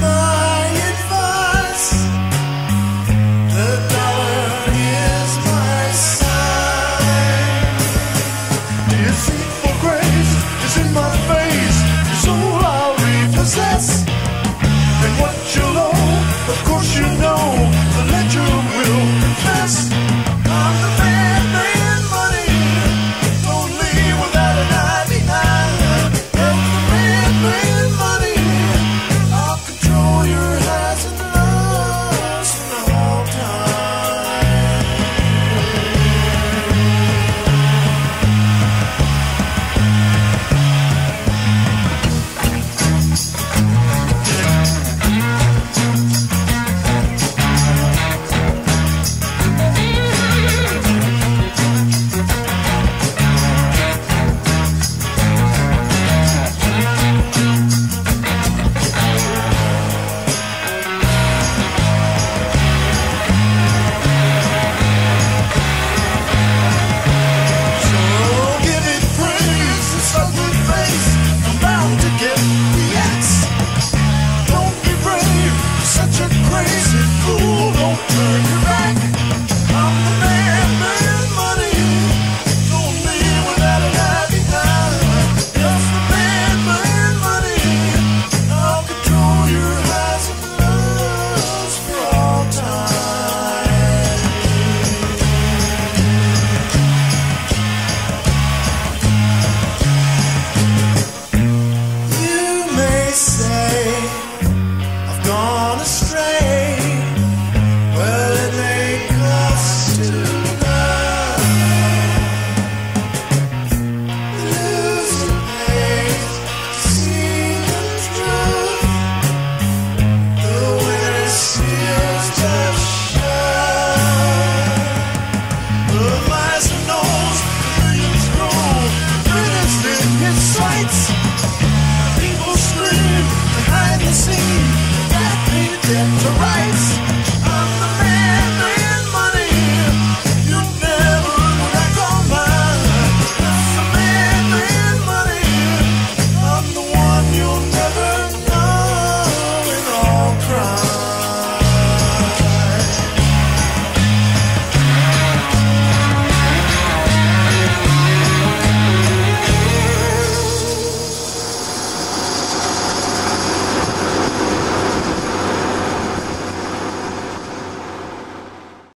more. Back.